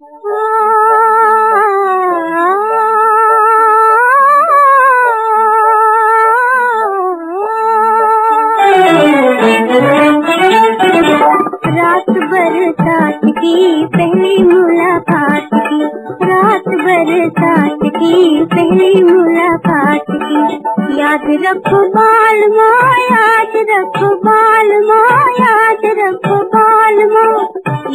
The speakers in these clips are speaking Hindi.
रात बरसात की पहली मुलाकात की। रात बरसात की पहली मुलाकात की। याद रखो बाल माँ याद रखो बाल माँ याद रखो बाल माँ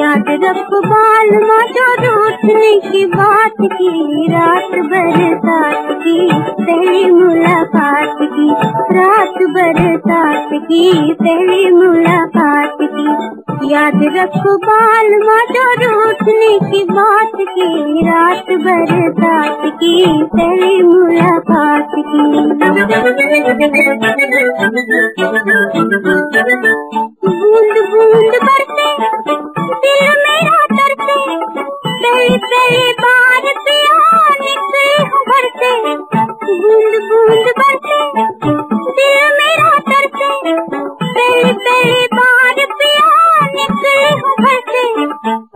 याद रखो बाल माँ जो रूठने की बात की, रात बरसात की, पहली मुलाकात की, रात बरसात की, पहली मुलाकात की। याद रखो बाल जो रूठने की बात की, रात बरसात की, पहली मुलाकात की। पहली पहली बार पिया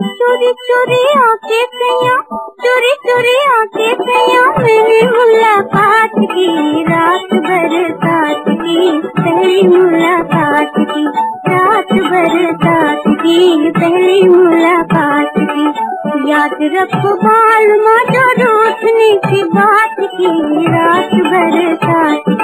चोरी चोरी आके सैया, चोरी चोरी आके सैया। मेरी मुलाकात की रात बरसात की, पहली मुलाकात की रात बरसात की, पहली मुलाकात की। याद रखो बाल जो रोशनी की बात की, रात भर बरसात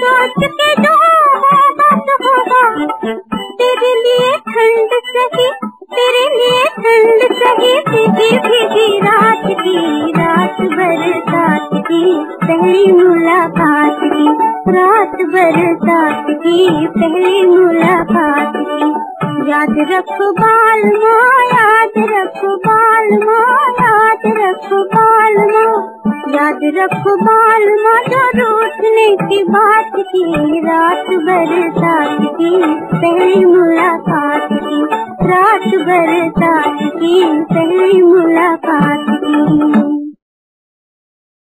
सोच के जो होगा होगा। तेरे लिए ठंड सही, तेरे लिए ठंड सही। भीगी भीगी रात की, रात बरसात की। पहली मुलाकात की, रात बरसात की। पहली मुलाकात की। याद रखो बाल माँ याद रखो बाल माँ याद माता जो की बात की, रात बरसात की, पहली मुलाकात की, रात बरसात की, पहली मुलाकात की।